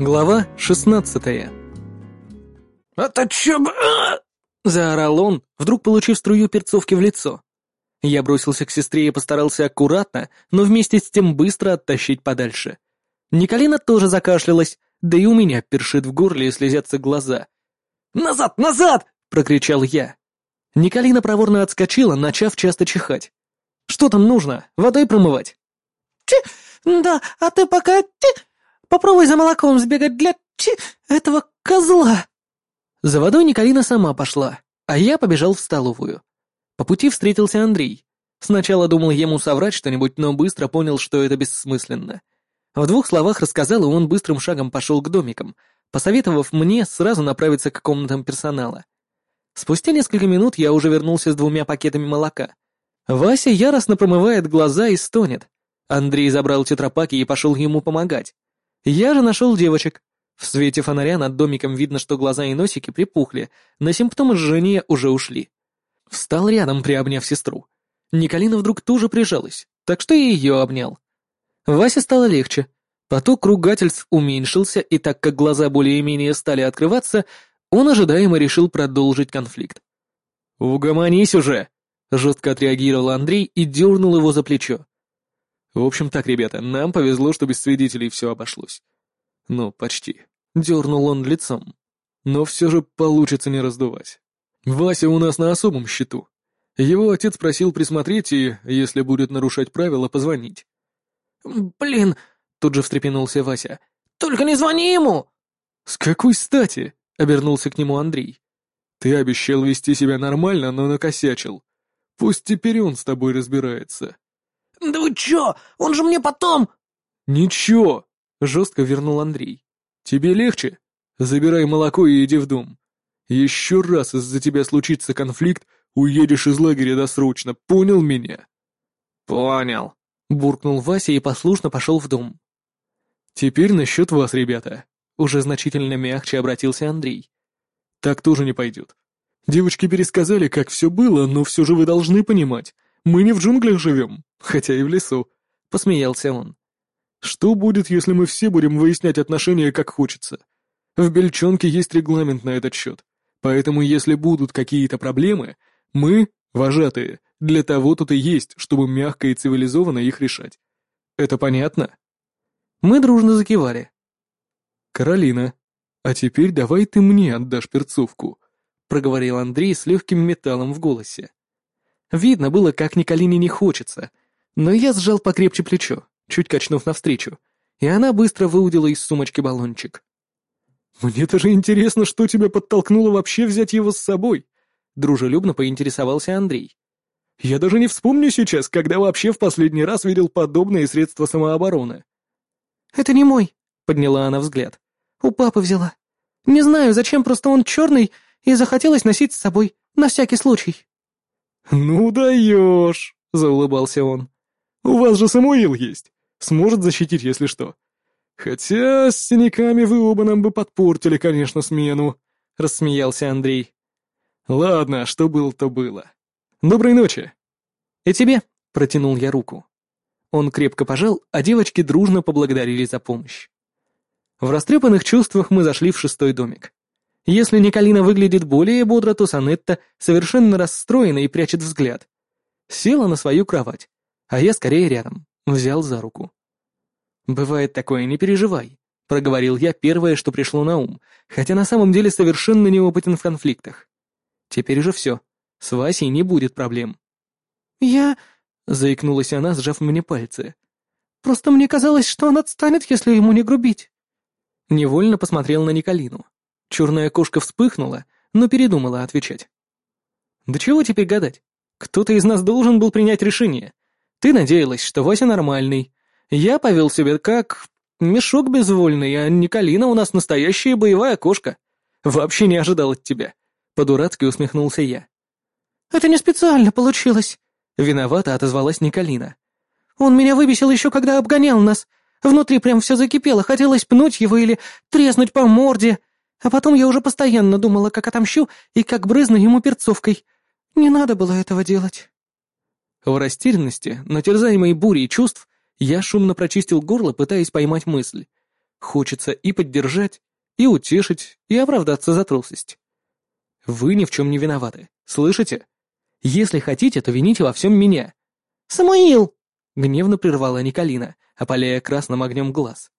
Глава шестнадцатая. «Это чё б...» Заорал он, вдруг получив струю перцовки в лицо. Я бросился к сестре и постарался аккуратно, но вместе с тем быстро оттащить подальше. Николина тоже закашлялась, да и у меня першит в горле и слезятся глаза. «Назад, назад!» — прокричал я. Николина проворно отскочила, начав часто чихать. «Что там нужно? Водой промывать?» «Ти, да, а ты пока, ти, попробуй за молоком сбегать для, ти, этого козла!» За водой Николина сама пошла, а я побежал в столовую. По пути встретился Андрей. Сначала думал ему соврать что-нибудь, но быстро понял, что это бессмысленно. В двух словах рассказал, и он быстрым шагом пошел к домикам, посоветовав мне сразу направиться к комнатам персонала. Спустя несколько минут я уже вернулся с двумя пакетами молока. Вася яростно промывает глаза и стонет. Андрей забрал тетрапаки и пошел ему помогать. Я же нашел девочек, в свете фонаря над домиком видно, что глаза и носики припухли, но симптомы жжения уже ушли. Встал рядом, приобняв сестру. Николина вдруг тоже прижалась, так что и ее обнял. Васе стало легче. Поток ругательств уменьшился, и так как глаза более-менее стали открываться, он ожидаемо решил продолжить конфликт. «Угомонись уже!» — жестко отреагировал Андрей и дернул его за плечо. «В общем так, ребята, нам повезло, что без свидетелей все обошлось. Ну, почти. Дернул он лицом. Но все же получится не раздувать. Вася у нас на особом счету. Его отец просил присмотреть и, если будет нарушать правила, позвонить. «Блин!» — тут же встрепенулся Вася. «Только не звони ему!» «С какой стати?» — обернулся к нему Андрей. «Ты обещал вести себя нормально, но накосячил. Пусть теперь он с тобой разбирается». «Да вы чё? Он же мне потом...» «Ничего!» Жестко вернул Андрей. «Тебе легче? Забирай молоко и иди в дом. Еще раз из-за тебя случится конфликт, уедешь из лагеря досрочно, понял меня?» «Понял», — буркнул Вася и послушно пошел в дом. «Теперь насчет вас, ребята», — уже значительно мягче обратился Андрей. «Так тоже не пойдет. Девочки пересказали, как все было, но все же вы должны понимать, мы не в джунглях живем, хотя и в лесу», — посмеялся он. Что будет, если мы все будем выяснять отношения как хочется? В Бельчонке есть регламент на этот счет, поэтому если будут какие-то проблемы, мы, вожатые, для того тут и есть, чтобы мягко и цивилизованно их решать. Это понятно? Мы дружно закивали. «Каролина, а теперь давай ты мне отдашь перцовку», — проговорил Андрей с легким металлом в голосе. Видно было, как Николине не хочется, но я сжал покрепче плечо чуть качнув навстречу, и она быстро выудила из сумочки баллончик. «Мне даже интересно, что тебя подтолкнуло вообще взять его с собой», — дружелюбно поинтересовался Андрей. «Я даже не вспомню сейчас, когда вообще в последний раз видел подобные средства самообороны». «Это не мой», — подняла она взгляд. «У папы взяла. Не знаю, зачем, просто он черный, и захотелось носить с собой, на всякий случай». «Ну даешь», — заулыбался он. «У вас же Самуил есть. Сможет защитить, если что. Хотя с синяками вы оба нам бы подпортили, конечно, смену», — рассмеялся Андрей. «Ладно, что было, то было. Доброй ночи». «И тебе», — протянул я руку. Он крепко пожал, а девочки дружно поблагодарили за помощь. В растрепанных чувствах мы зашли в шестой домик. Если Николина выглядит более бодро, то Санетта совершенно расстроена и прячет взгляд. Села на свою кровать, а я скорее рядом, взял за руку. «Бывает такое, не переживай», — проговорил я первое, что пришло на ум, хотя на самом деле совершенно неопытен в конфликтах. «Теперь уже все. С Васей не будет проблем». «Я...» — заикнулась она, сжав мне пальцы. «Просто мне казалось, что он отстанет, если ему не грубить». Невольно посмотрел на Николину. Черная кошка вспыхнула, но передумала отвечать. «Да чего теперь гадать? Кто-то из нас должен был принять решение. Ты надеялась, что Вася нормальный, я повел себя как мешок безвольный, а Николина у нас настоящая боевая кошка. Вообще не ожидал от тебя. По-дурацки усмехнулся я. Это не специально получилось. Виновато отозвалась Николина. Он меня выбесил еще когда обгонял нас. Внутри прям все закипело, хотелось пнуть его или треснуть по морде. А потом я уже постоянно думала, как отомщу и как брызну ему перцовкой. Не надо было этого делать. В растерянности, натерзаемой бурей чувств, я шумно прочистил горло, пытаясь поймать мысль. Хочется и поддержать, и утешить, и оправдаться за трусость. Вы ни в чем не виноваты, слышите? Если хотите, то вините во всем меня. «Самуил!» — гневно прервала Николина, опаляя красным огнем глаз.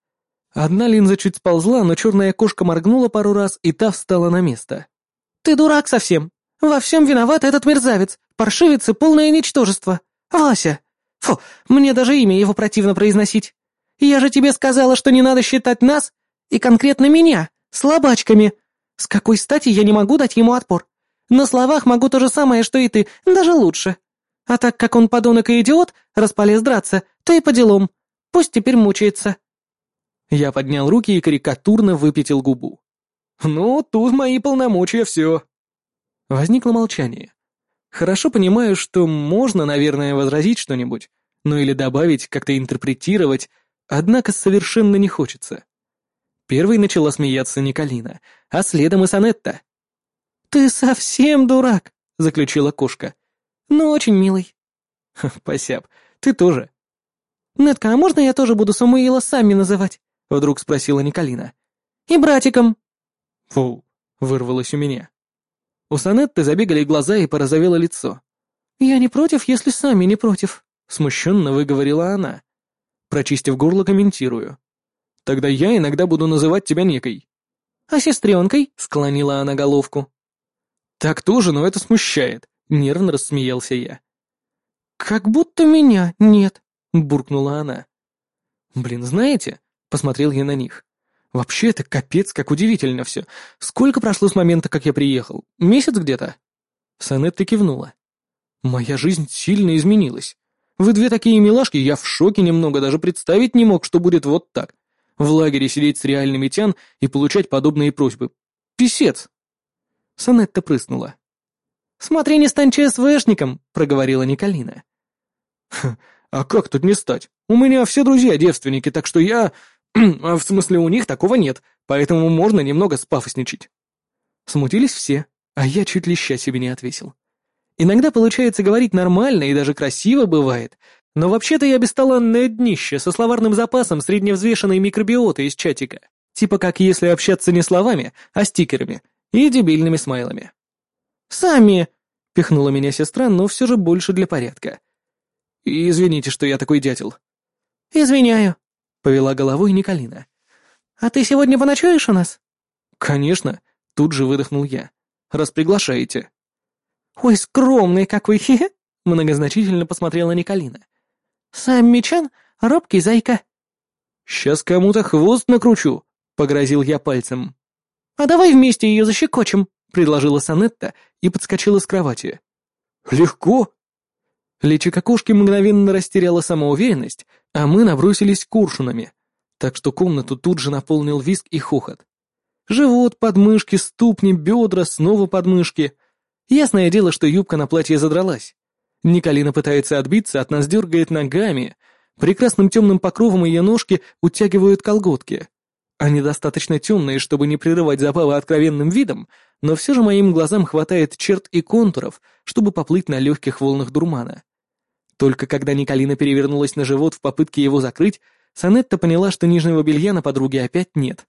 Одна линза чуть сползла, но черная кошка моргнула пару раз, и та встала на место. «Ты дурак совсем! Во всем виноват этот мерзавец, паршивец и полное ничтожество! Вася! Фу, мне даже имя его противно произносить! Я же тебе сказала, что не надо считать нас, и конкретно меня, слабачками! С какой стати я не могу дать ему отпор? На словах могу то же самое, что и ты, даже лучше. А так как он подонок и идиот, располез драться, то и по делам. Пусть теперь мучается». Я поднял руки и карикатурно выпятил губу. «Ну, тут мои полномочия все». Возникло молчание. Хорошо понимаю, что можно, наверное, возразить что-нибудь, ну или добавить, как-то интерпретировать, однако совершенно не хочется. Первой начала смеяться Николина, а следом и Санетта. «Ты совсем дурак», — заключила кошка. «Ну, очень милый». «Посяб, ты тоже». «Нетка, а можно я тоже буду Самуила сами называть?» — вдруг спросила Николина. «И братиком». «Фу», — вырвалось у меня. У Санетты забегали глаза и порозовело лицо. «Я не против, если сами не против», — смущенно выговорила она. Прочистив горло, комментирую. «Тогда я иногда буду называть тебя некой». «А сестренкой?» — склонила она головку. «Так тоже, но это смущает», — нервно рассмеялся я. «Как будто меня нет», — буркнула она. «Блин, знаете?» — посмотрел я на них. «Вообще это капец, как удивительно все. Сколько прошло с момента, как я приехал? Месяц где-то?» Санетта кивнула. «Моя жизнь сильно изменилась. Вы две такие милашки, я в шоке немного, даже представить не мог, что будет вот так. В лагере сидеть с реальными тян и получать подобные просьбы. Писец!» Санетта прыснула. «Смотри, не стань ЧСВшником», — проговорила Николина. «А как тут не стать? У меня все друзья девственники, так что я... в смысле, у них такого нет, поэтому можно немного спафосничать». Смутились все, а я чуть леща себе не отвесил. Иногда получается говорить нормально и даже красиво бывает, но вообще-то я бесталанное днище со словарным запасом средневзвешенной микробиоты из чатика. Типа как если общаться не словами, а стикерами и дебильными смайлами. «Сами!» — пихнула меня сестра, но все же больше для порядка. «Извините, что я такой дятел». «Извиняю», — повела головой Николина. «А ты сегодня поночуешь у нас?» «Конечно», — тут же выдохнул я. «Раз приглашаете». «Ой, скромный какой, хе-хе!» — многозначительно посмотрела Николина. «Сам Мечан — робкий зайка». «Сейчас кому-то хвост накручу», — погрозил я пальцем. «А давай вместе ее защекочем», — предложила Санетта и подскочила с кровати. «Легко!» Личико кошки мгновенно растеряла самоуверенность, а мы набросились куршунами, так что комнату тут же наполнил виск и хохот. Живот, подмышки, ступни, бедра, снова подмышки. Ясное дело, что юбка на платье задралась. Николина пытается отбиться, от нас дергает ногами. Прекрасным темным покровом ее ножки утягивают колготки. Они достаточно темные, чтобы не прерывать забавы откровенным видом, но все же моим глазам хватает черт и контуров, чтобы поплыть на легких волнах дурмана. Только когда Николина перевернулась на живот в попытке его закрыть, Санетта поняла, что нижнего белья на подруге опять нет.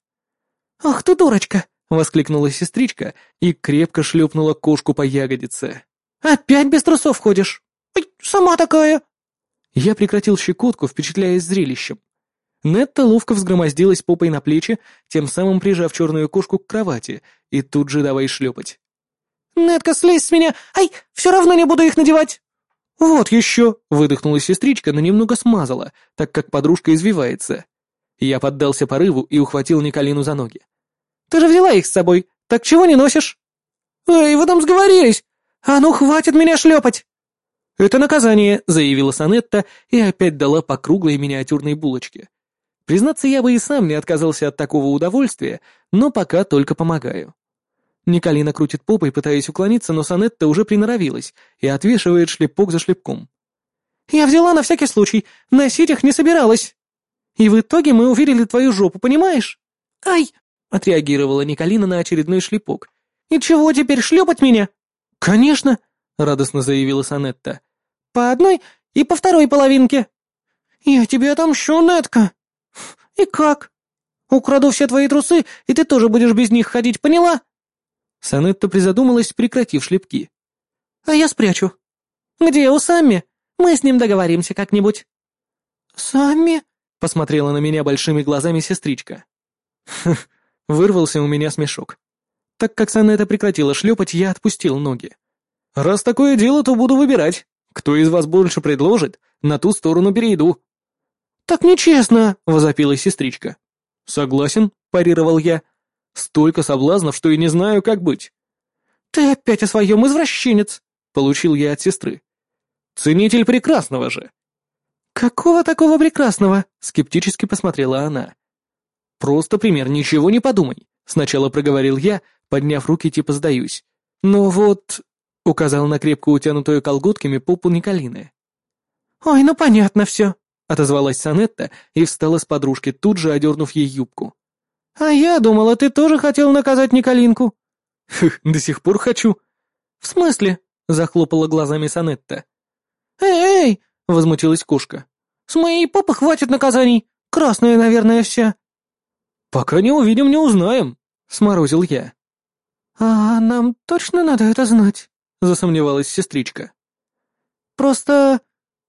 «Ах ты дурочка!» — воскликнула сестричка и крепко шлепнула кошку по ягодице. «Опять без трусов ходишь? Ой, сама такая!» Я прекратил щекотку, впечатляясь зрелищем. Нетта ловко взгромоздилась попой на плечи, тем самым прижав черную кошку к кровати, и тут же давай шлепать. «Нетка, слезь с меня! Ай, все равно не буду их надевать!» «Вот еще!» — выдохнула сестричка, но немного смазала, так как подружка извивается. Я поддался порыву и ухватил Николину за ноги. «Ты же взяла их с собой, так чего не носишь?» «Эй, вы там сговорились! А ну, хватит меня шлепать!» «Это наказание», — заявила Санетта и опять дала по круглой миниатюрной булочке. Признаться, я бы и сам не отказался от такого удовольствия, но пока только помогаю. Николина крутит попой, пытаясь уклониться, но Санетта уже приноровилась и отвешивает шлепок за шлепком. «Я взяла на всякий случай, носить их не собиралась. И в итоге мы уверили твою жопу, понимаешь?» «Ай!» — отреагировала Николина на очередной шлепок. «И чего теперь, шлепать меня?» «Конечно!» — радостно заявила Санетта. «По одной и по второй половинке». «Я тебе отомщу, Нетка!» «И как?» Украду все твои трусы, и ты тоже будешь без них ходить, поняла?» Санетта призадумалась, прекратив шлепки. «А я спрячу». «Где у Самми? Мы с ним договоримся как-нибудь». «Самми?» — посмотрела на меня большими глазами сестричка. Вырвался у меня смешок. Так как Санетта прекратила шлепать, я отпустил ноги. «Раз такое дело, то буду выбирать. Кто из вас больше предложит, на ту сторону перейду». «Так нечестно!» — возопила сестричка. «Согласен», — парировал я. «Столько соблазнов, что и не знаю, как быть». «Ты опять о своем извращенец!» — получил я от сестры. «Ценитель прекрасного же!» «Какого такого прекрасного?» — скептически посмотрела она. «Просто пример, ничего не подумай», — сначала проговорил я, подняв руки типа сдаюсь. «Но вот...» — указал на крепко утянутую колготками попу Николины. «Ой, ну понятно все», — отозвалась Санетта и встала с подружки, тут же одернув ей юбку. «А я думала, ты тоже хотел наказать Николинку». «Хх, до сих пор хочу». «В смысле?» — захлопала глазами Санетта. «Эй, эй!» — возмутилась кошка. «С моей попы хватит наказаний. Красная, наверное, вся». «Пока не увидим, не узнаем», — сморозил я. «А нам точно надо это знать?» — засомневалась сестричка. «Просто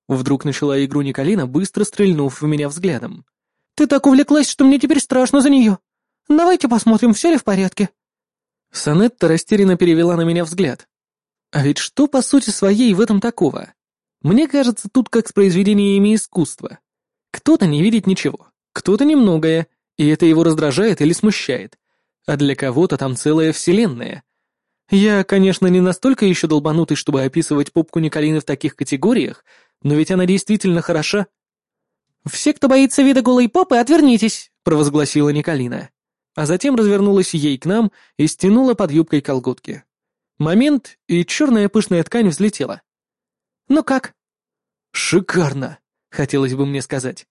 Вдруг начала игру Николина, быстро стрельнув в меня взглядом. «Ты так увлеклась, что мне теперь страшно за нее. Давайте посмотрим, все ли в порядке». Санетта растерянно перевела на меня взгляд. А ведь что по сути своей в этом такого? Мне кажется, тут как с произведениями искусства. Кто-то не видит ничего, кто-то немногое, и это его раздражает или смущает. А для кого-то там целая вселенная. Я, конечно, не настолько еще долбанутый, чтобы описывать попку Николины в таких категориях, но ведь она действительно хороша. «Все, кто боится вида голой попы, отвернитесь», — провозгласила Николина. А затем развернулась ей к нам и стянула под юбкой колготки. Момент, и черная пышная ткань взлетела. «Ну как?» «Шикарно», — хотелось бы мне сказать.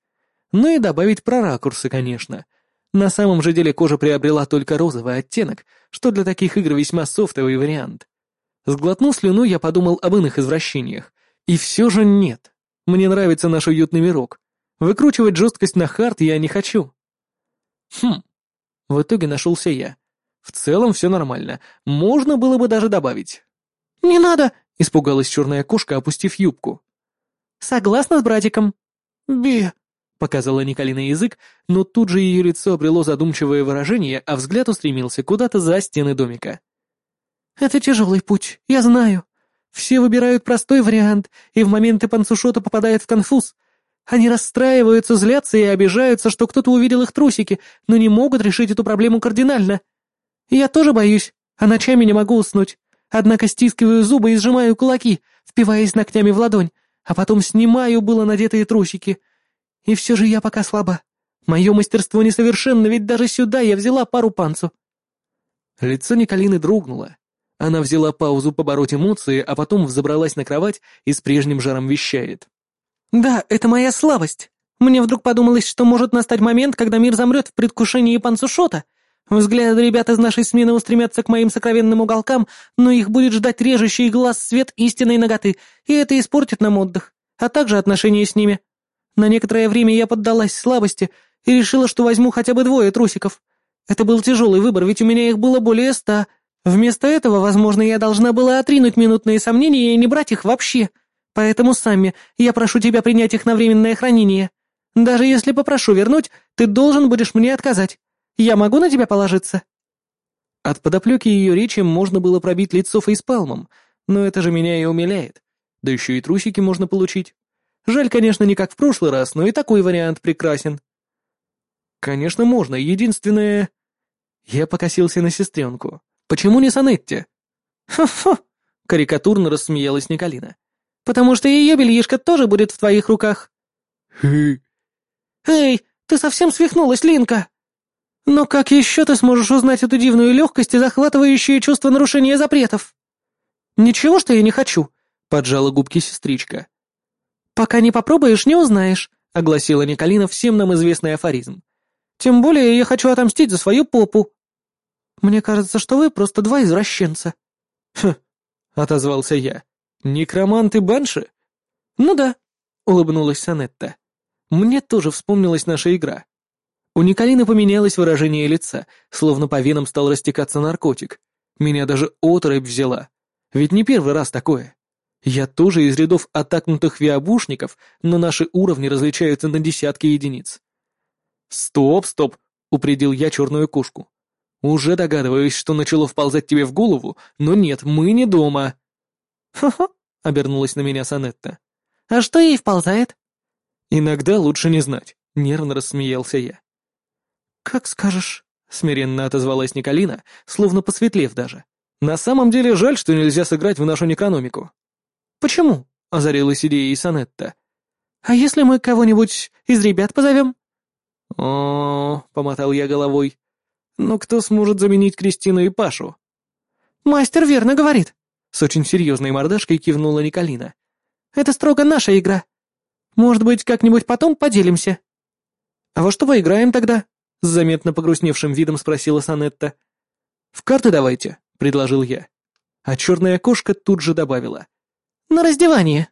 Ну и добавить про ракурсы, конечно. На самом же деле кожа приобрела только розовый оттенок, что для таких игр весьма софтовый вариант. Сглотнув слюну, я подумал об иных извращениях, и все же нет. Мне нравится наш уютный мирок. Выкручивать жесткость на хард я не хочу. Хм. В итоге нашелся я. В целом все нормально. Можно было бы даже добавить. «Не надо!» — испугалась черная кошка, опустив юбку. «Согласна с братиком?» «Би!» — показала Николина язык, но тут же ее лицо обрело задумчивое выражение, а взгляд устремился куда-то за стены домика. «Это тяжелый путь, я знаю. Все выбирают простой вариант, и в моменты панцушота попадают в конфуз. Они расстраиваются, злятся и обижаются, что кто-то увидел их трусики, но не могут решить эту проблему кардинально. Я тоже боюсь, а ночами не могу уснуть. Однако стискиваю зубы и сжимаю кулаки, впиваясь ногтями в ладонь, а потом снимаю было надетые трусики. И все же я пока слаба. Мое мастерство несовершенно, ведь даже сюда я взяла пару панцу. Лицо Николины дрогнуло, она взяла паузу побороть эмоции, а потом взобралась на кровать и с прежним жаром вещает. «Да, это моя слабость. Мне вдруг подумалось, что может настать момент, когда мир замрет в предвкушении панцушота. Взгляды ребят из нашей смены устремятся к моим сокровенным уголкам, но их будет ждать режущий глаз свет истинной ноготы, и это испортит нам отдых, а также отношения с ними. На некоторое время я поддалась слабости и решила, что возьму хотя бы двое трусиков. Это был тяжелый выбор, ведь у меня их было более ста, Вместо этого, возможно, я должна была отринуть минутные сомнения и не брать их вообще. Поэтому, Самми, я прошу тебя принять их на временное хранение. Даже если попрошу вернуть, ты должен будешь мне отказать. Я могу на тебя положиться?» От подоплеки ее речи можно было пробить лицо фейспалмом, но это же меня и умиляет. Да еще и трусики можно получить. Жаль, конечно, не как в прошлый раз, но и такой вариант прекрасен. Конечно, можно, единственное... Я покосился на сестренку. Почему не Санетти?» «Хо-хо!» — карикатурно рассмеялась Николина. «Потому что ее бельишко тоже будет в твоих руках». «Хы!» «Эй, ты совсем свихнулась, Линка!» «Но как еще ты сможешь узнать эту дивную легкость и захватывающее чувство нарушения запретов?» «Ничего, что я не хочу», — поджала губки сестричка. «Пока не попробуешь, не узнаешь», — огласила Николина всем нам известный афоризм. «Тем более я хочу отомстить за свою попу». «Мне кажется, что вы просто два извращенца». «Хм», — отозвался я. «Некромант и банши?» «Ну да», — улыбнулась Санетта. «Мне тоже вспомнилась наша игра. У Николины поменялось выражение лица, словно по венам стал растекаться наркотик. Меня даже оторопь взяла. Ведь не первый раз такое. Я тоже из рядов атакнутых виабушников, но наши уровни различаются на десятки единиц. «Стоп, стоп!» — упредил я черную кошку. «Уже догадываюсь, что начало вползать тебе в голову, но нет, мы не дома». «Хо-хо», — обернулась на меня Санетта. «А что ей вползает?» «Иногда лучше не знать», — нервно рассмеялся я. «Как скажешь», — смиренно отозвалась Николина, словно посветлев даже. «На самом деле жаль, что нельзя сыграть в нашу некономику». «Почему?» — озарилась идеей Санетта. «А если мы кого-нибудь из ребят позовем?» «О, — помотал я головой, — но кто сможет заменить Кристину и Пашу?» «Мастер верно говорит», — с очень серьезной мордашкой кивнула Николина. «Это строго наша игра. Может быть, как-нибудь потом поделимся?» «А во что поиграем тогда?» — с заметно погрустневшим видом спросила Санетта. «В карты давайте», — предложил я. А черная кошка тут же добавила. «На раздевание».